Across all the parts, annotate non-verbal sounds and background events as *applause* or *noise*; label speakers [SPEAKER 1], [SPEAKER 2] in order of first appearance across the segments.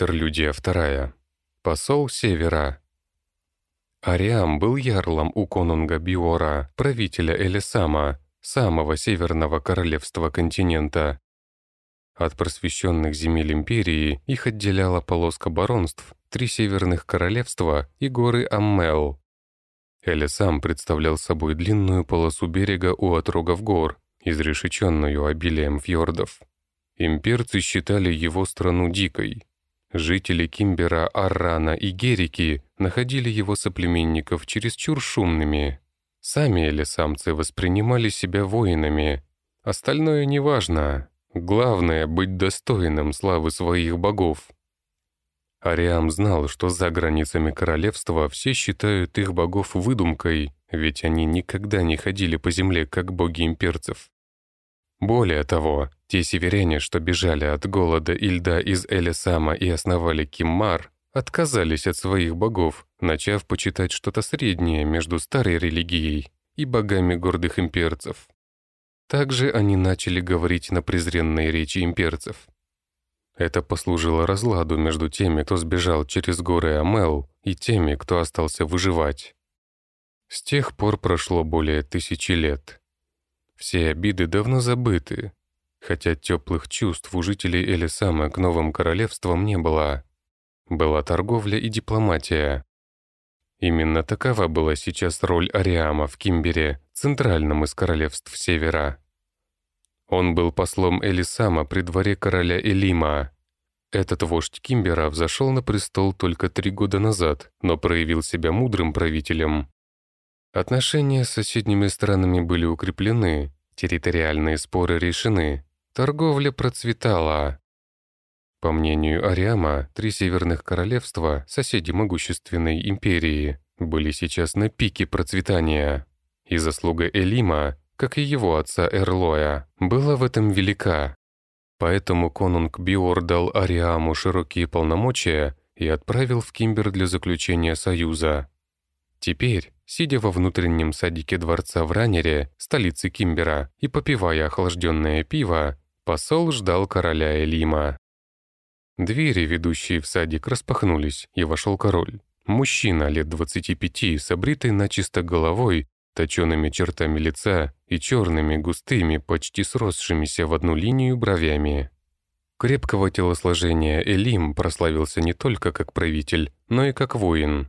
[SPEAKER 1] Интерлюдия вторая. Посол Севера. Ариам был ярлом у конунга Биора, правителя Элисама, самого северного королевства континента. От просвещенных земель империи их отделяла полоска баронств, три северных королевства и горы Аммел. Элисам представлял собой длинную полосу берега у отрогов гор, изрешеченную обилием фьордов. Имперцы считали его страну дикой. Жители Кимбера, Аррана и Герики находили его соплеменников чересчур шумными. Сами элисамцы воспринимали себя воинами. Остальное неважно. Главное — быть достойным славы своих богов. Ариам знал, что за границами королевства все считают их богов выдумкой, ведь они никогда не ходили по земле, как боги имперцев. Более того, те северяне, что бежали от голода и льда из Элисама и основали Киммар, отказались от своих богов, начав почитать что-то среднее между старой религией и богами гордых имперцев. Также они начали говорить на презренной речи имперцев. Это послужило разладу между теми, кто сбежал через горы Амел, и теми, кто остался выживать. С тех пор прошло более тысячи лет. Все обиды давно забыты, хотя теплых чувств у жителей Элисама к новым королевствам не было. Была торговля и дипломатия. Именно такова была сейчас роль Ариама в Кимбере, центральном из королевств Севера. Он был послом Элисама при дворе короля Элима. Этот вождь Кимбера взошел на престол только три года назад, но проявил себя мудрым правителем. Отношения с соседними странами были укреплены, территориальные споры решены, торговля процветала. По мнению Ариама, три северных королевства, соседи могущественной империи, были сейчас на пике процветания. И заслуга Элима, как и его отца Эрлоя, была в этом велика. Поэтому конунг Биор дал Ариаму широкие полномочия и отправил в Кимбер для заключения союза. Теперь, сидя во внутреннем садике дворца в Ранере, столице Кимбера, и попивая охлажденное пиво, посол ждал короля Элима. Двери, ведущие в садик, распахнулись, и вошел король. Мужчина лет 25 с обритой начисто головой, точеными чертами лица и черными, густыми, почти сросшимися в одну линию бровями. Крепкого телосложения Элим прославился не только как правитель, но и как воин.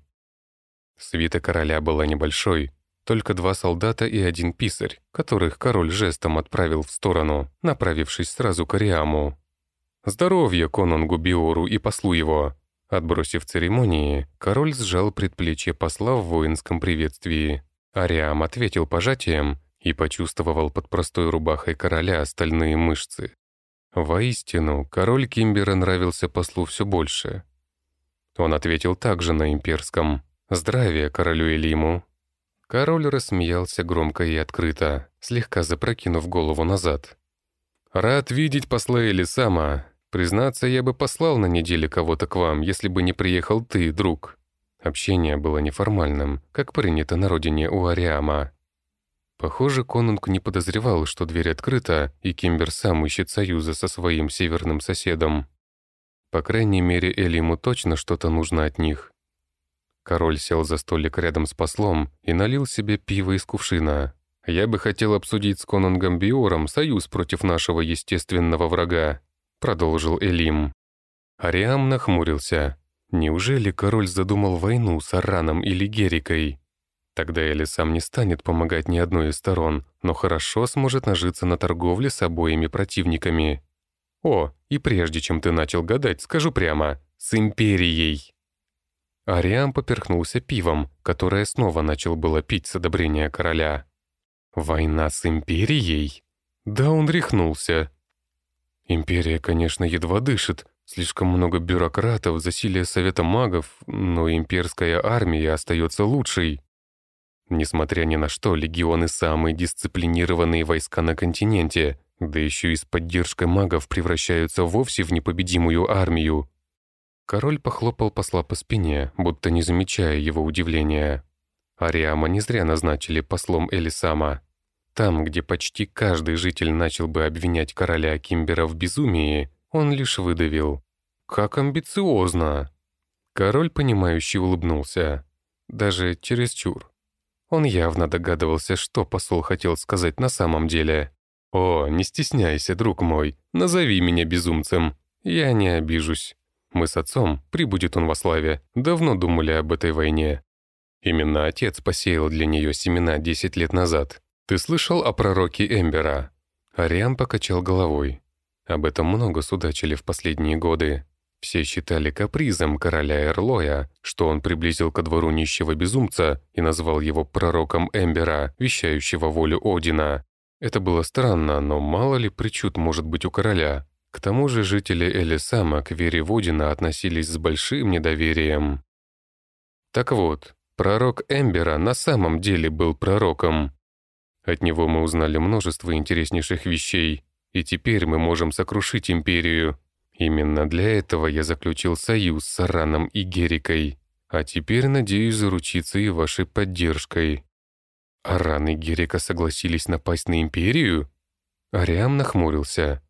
[SPEAKER 1] Свита короля была небольшой, только два солдата и один писарь, которых король жестом отправил в сторону, направившись сразу к Ариаму. «Здоровье конунгу Биору и послу его!» Отбросив церемонии, король сжал предплечье посла в воинском приветствии. Ариам ответил пожатием и почувствовал под простой рубахой короля остальные мышцы. Воистину, король Кимбера нравился послу все больше. Он ответил также на имперском «Здравия королю Элиму!» Король рассмеялся громко и открыто, слегка запрокинув голову назад. «Рад видеть посла Элисама. Признаться, я бы послал на неделю кого-то к вам, если бы не приехал ты, друг». Общение было неформальным, как принято на родине у Ариама. Похоже, конунг не подозревал, что дверь открыта, и Кимбер сам ищет союза со своим северным соседом. По крайней мере, Элиму точно что-то нужно от них. Король сел за столик рядом с послом и налил себе пиво из кувшина. «Я бы хотел обсудить с конунгом Биором союз против нашего естественного врага», — продолжил Элим. Ариам нахмурился. Неужели король задумал войну с Араном или Герикой? Тогда Эли сам не станет помогать ни одной из сторон, но хорошо сможет нажиться на торговле с обоими противниками. О, и прежде чем ты начал гадать, скажу прямо, с Империей. Ариам поперхнулся пивом, которое снова начал было пить с одобрения короля. Война с Империей? Да он рехнулся. Империя, конечно, едва дышит, слишком много бюрократов, засилие Совета магов, но имперская армия остается лучшей. Несмотря ни на что, легионы — самые дисциплинированные войска на континенте, да еще и с поддержкой магов превращаются вовсе в непобедимую армию. Король похлопал посла по спине, будто не замечая его удивления. Ариама не зря назначили послом Элисама. Там, где почти каждый житель начал бы обвинять короля Кимбера в безумии, он лишь выдавил. как амбициозно!» Король, понимающе улыбнулся. Даже чересчур. Он явно догадывался, что посол хотел сказать на самом деле. «О, не стесняйся, друг мой, назови меня безумцем. Я не обижусь. Мы с отцом, прибудет он во славе, давно думали об этой войне. Именно отец посеял для нее семена 10 лет назад. Ты слышал о пророке Эмбера?» Ариам покачал головой. Об этом много судачили в последние годы. Все считали капризом короля Эрлоя, что он приблизил ко двору нищего безумца и назвал его пророком Эмбера, вещающего волю Одина. Это было странно, но мало ли причуд может быть у короля. К тому же жители Элисама к вере в Одина относились с большим недоверием. Так вот, пророк Эмбера на самом деле был пророком. От него мы узнали множество интереснейших вещей, и теперь мы можем сокрушить империю. Именно для этого я заключил союз с Араном и Герикой, а теперь надеюсь заручиться и вашей поддержкой». Аран и Герика согласились напасть на империю? Ариам нахмурился.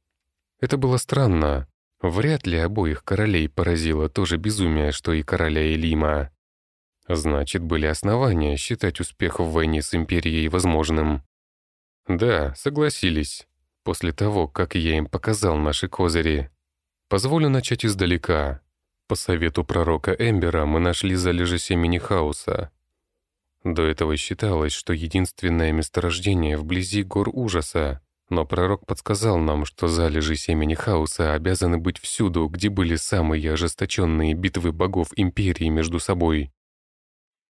[SPEAKER 1] Это было странно. Вряд ли обоих королей поразило то же безумие, что и короля Элима. Значит, были основания считать успех в войне с империей возможным. Да, согласились. После того, как я им показал наши козыри. Позволю начать издалека. По совету пророка Эмбера мы нашли залежи семени хаоса. До этого считалось, что единственное месторождение вблизи гор ужаса, но пророк подсказал нам, что залежи семени хаоса обязаны быть всюду, где были самые ожесточенные битвы богов Империи между собой.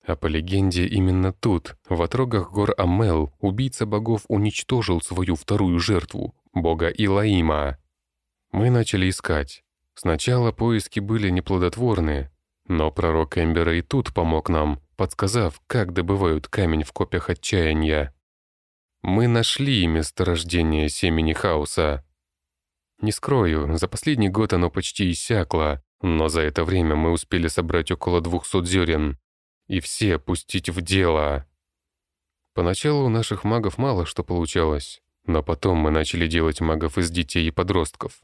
[SPEAKER 1] А по легенде, именно тут, в отрогах гор Амел, убийца богов уничтожил свою вторую жертву, бога Илаима. Мы начали искать. Сначала поиски были неплодотворны, но пророк Эмбера и тут помог нам, подсказав, как добывают камень в копьях отчаяния. Мы нашли месторождение семени хаоса. Не скрою, за последний год оно почти иссякло, но за это время мы успели собрать около двухсот зерен и все пустить в дело. Поначалу у наших магов мало что получалось, но потом мы начали делать магов из детей и подростков.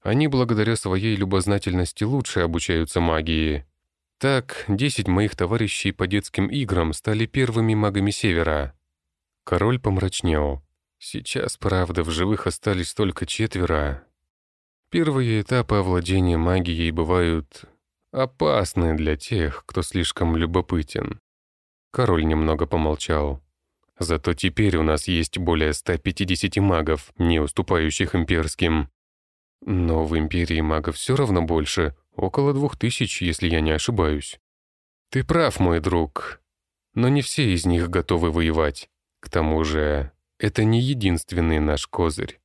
[SPEAKER 1] Они благодаря своей любознательности лучше обучаются магии. Так, десять моих товарищей по детским играм стали первыми магами Севера. Король помрачнел. Сейчас, правда, в живых остались только четверо. Первые этапы овладения магией бывают опасны для тех, кто слишком любопытен. Король немного помолчал. Зато теперь у нас есть более 150 магов, не уступающих имперским. Но в Империи магов все равно больше, около двух тысяч, если я не ошибаюсь. Ты прав, мой друг. Но не все из них готовы воевать. К тому же, это не единственный наш козырь.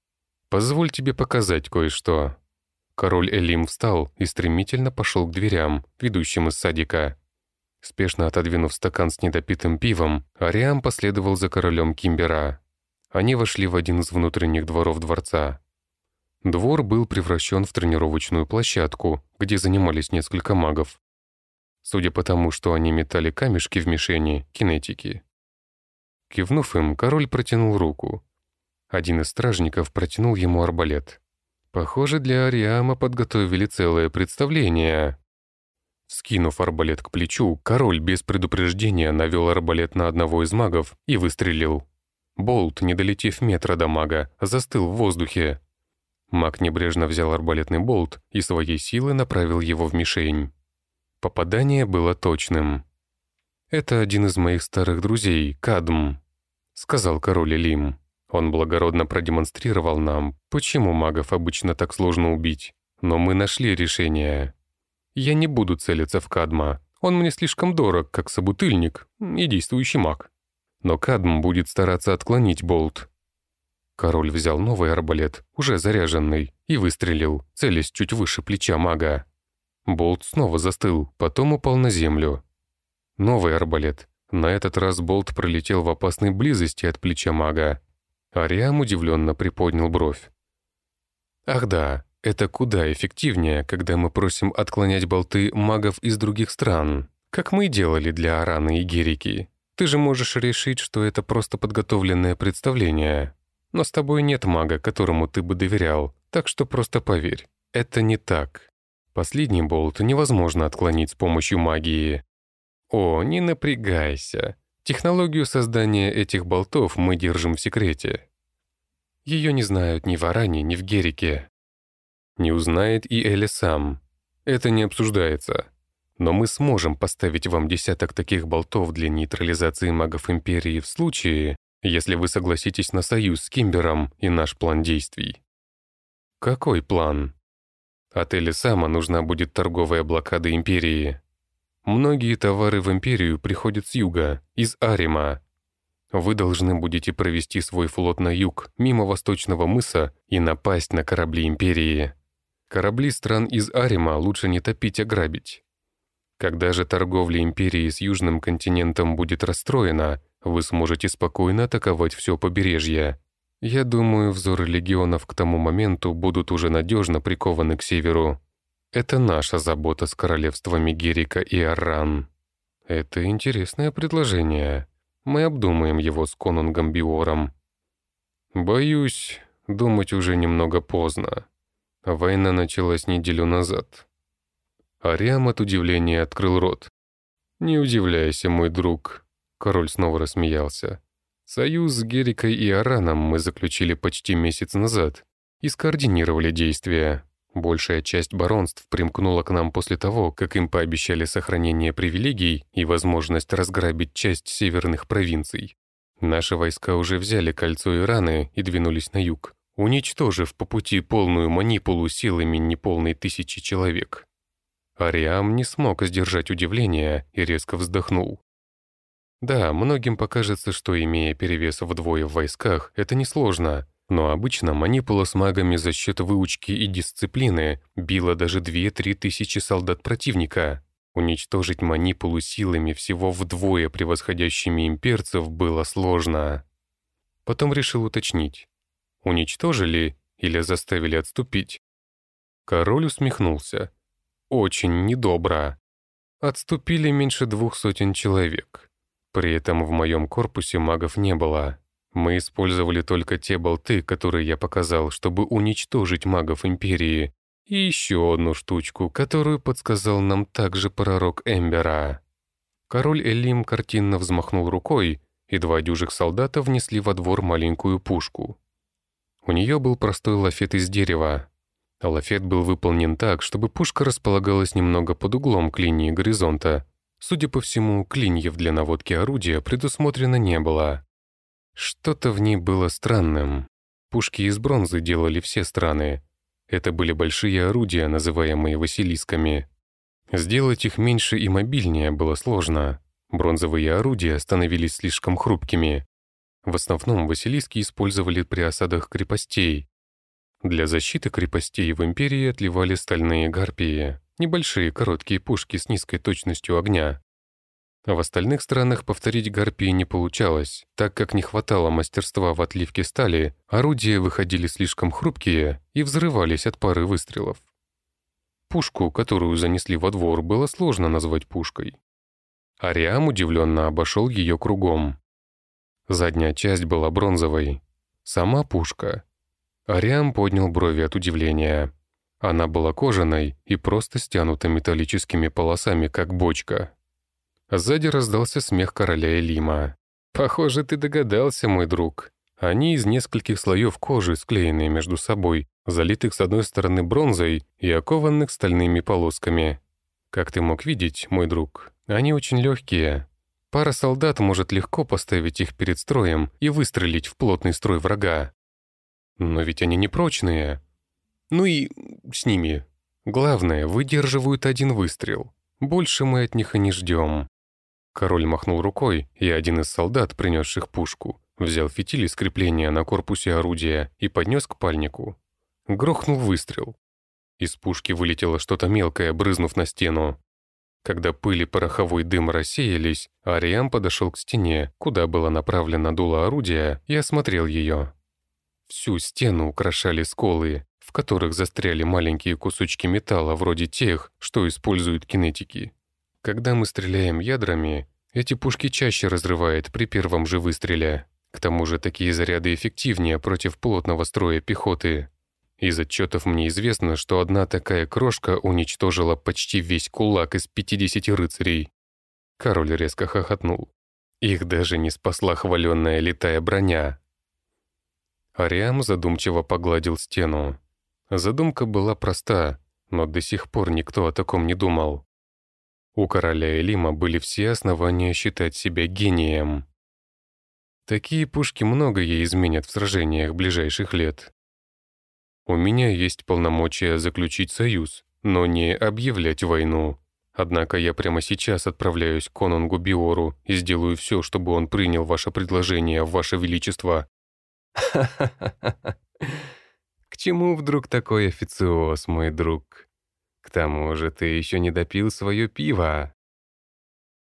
[SPEAKER 1] Позволь тебе показать кое-что. Король Элим встал и стремительно пошел к дверям, ведущим из садика. Спешно отодвинув стакан с недопитым пивом, Ариам последовал за королем Кимбера. Они вошли в один из внутренних дворов дворца. Двор был превращен в тренировочную площадку, где занимались несколько магов. Судя по тому, что они метали камешки в мишени, кинетики. Кивнув им, король протянул руку. Один из стражников протянул ему арбалет. Похоже, для Ариама подготовили целое представление. Скинув арбалет к плечу, король без предупреждения навел арбалет на одного из магов и выстрелил. Болт, не долетев метра до мага, застыл в воздухе, Маг небрежно взял арбалетный болт и своей силы направил его в мишень. Попадание было точным. «Это один из моих старых друзей, Кадм», — сказал король Элим. Он благородно продемонстрировал нам, почему магов обычно так сложно убить. Но мы нашли решение. Я не буду целиться в Кадма. Он мне слишком дорог, как собутыльник и действующий маг. Но Кадм будет стараться отклонить болт, Король взял новый арбалет, уже заряженный, и выстрелил, целясь чуть выше плеча мага. Болт снова застыл, потом упал на землю. Новый арбалет. На этот раз болт пролетел в опасной близости от плеча мага. Ариам удивленно приподнял бровь. «Ах да, это куда эффективнее, когда мы просим отклонять болты магов из других стран, как мы и делали для Араны и Герики. Ты же можешь решить, что это просто подготовленное представление». Но с тобой нет мага, которому ты бы доверял, так что просто поверь, это не так. Последний болт невозможно отклонить с помощью магии. О, не напрягайся. Технологию создания этих болтов мы держим в секрете. Ее не знают ни в Аране, ни в Герике. Не узнает и Эли сам. Это не обсуждается. Но мы сможем поставить вам десяток таких болтов для нейтрализации магов Империи в случае, если вы согласитесь на союз с Кимбером и наш план действий. Какой план? От Элисама нужна будет торговая блокада Империи. Многие товары в Империю приходят с юга, из Арима. Вы должны будете провести свой флот на юг, мимо Восточного мыса, и напасть на корабли Империи. Корабли стран из Арима лучше не топить, а грабить. Когда же торговля Империи с Южным континентом будет расстроена, вы сможете спокойно атаковать все побережье. Я думаю, взоры легионов к тому моменту будут уже надежно прикованы к северу. Это наша забота с королевствами Герика и Арран. Это интересное предложение. Мы обдумаем его с конунгом Биором. Боюсь, думать уже немного поздно. Война началась неделю назад. Ариам от удивления открыл рот. «Не удивляйся, мой друг», — король снова рассмеялся. «Союз с Герикой и Араном мы заключили почти месяц назад и скоординировали действия. Большая часть баронств примкнула к нам после того, как им пообещали сохранение привилегий и возможность разграбить часть северных провинций. Наши войска уже взяли кольцо Ираны и двинулись на юг, уничтожив по пути полную манипулу силами неполной тысячи человек. Ариам не смог сдержать удивление и резко вздохнул. Да, многим покажется, что, имея перевес вдвое в войсках, это несложно, но обычно манипула с магами за счет выучки и дисциплины била даже 2-3 тысячи солдат противника. Уничтожить манипулу силами всего вдвое превосходящими имперцев было сложно. Потом решил уточнить. Уничтожили или заставили отступить? Король усмехнулся очень недобро. Отступили меньше двух сотен человек. При этом в моем корпусе магов не было. Мы использовали только те болты, которые я показал, чтобы уничтожить магов Империи, и еще одну штучку, которую подсказал нам также пророк Эмбера. Король Элим картинно взмахнул рукой, и два дюжих солдата внесли во двор маленькую пушку. У нее был простой лафет из дерева, Лафет был выполнен так, чтобы пушка располагалась немного под углом к линии горизонта. Судя по всему, клиньев для наводки орудия предусмотрено не было. Что-то в ней было странным. Пушки из бронзы делали все страны. Это были большие орудия, называемые василисками. Сделать их меньше и мобильнее было сложно. Бронзовые орудия становились слишком хрупкими. В основном василиски использовали при осадах крепостей, для защиты крепостей в империи отливали стальные гарпии, небольшие короткие пушки с низкой точностью огня. А в остальных странах повторить гарпии не получалось, так как не хватало мастерства в отливке стали, орудия выходили слишком хрупкие и взрывались от пары выстрелов. Пушку, которую занесли во двор, было сложно назвать пушкой. Ариам удивленно обошел ее кругом. Задняя часть была бронзовой. Сама пушка Ариам поднял брови от удивления. Она была кожаной и просто стянута металлическими полосами, как бочка. Сзади раздался смех короля Элима. «Похоже, ты догадался, мой друг. Они из нескольких слоев кожи, склеенные между собой, залитых с одной стороны бронзой и окованных стальными полосками. Как ты мог видеть, мой друг, они очень легкие. Пара солдат может легко поставить их перед строем и выстрелить в плотный строй врага. Но ведь они не прочные. Ну и с ними. Главное, выдерживают один выстрел. Больше мы от них и не ждем. Король махнул рукой, и один из солдат, принесших пушку, взял фитиль из крепления на корпусе орудия и поднес к пальнику. Грохнул выстрел. Из пушки вылетело что-то мелкое, брызнув на стену. Когда пыль и пороховой дым рассеялись, Ариам подошел к стене, куда было направлено дуло орудия, и осмотрел ее. Всю стену украшали сколы, в которых застряли маленькие кусочки металла вроде тех, что используют кинетики. Когда мы стреляем ядрами, эти пушки чаще разрывает при первом же выстреле. К тому же такие заряды эффективнее против плотного строя пехоты. Из отчетов мне известно, что одна такая крошка уничтожила почти весь кулак из 50 рыцарей. Король резко хохотнул. Их даже не спасла хваленная летая броня. Ариам задумчиво погладил стену. Задумка была проста, но до сих пор никто о таком не думал. У короля Элима были все основания считать себя гением. Такие пушки многое изменят в сражениях ближайших лет. У меня есть полномочия заключить союз, но не объявлять войну. Однако я прямо сейчас отправляюсь к конунгу Биору и сделаю все, чтобы он принял ваше предложение, ваше величество. Ха-ха-ха. *laughs* К чему вдруг такой официоз, мой друг? К тому же ты еще не допил свое пиво.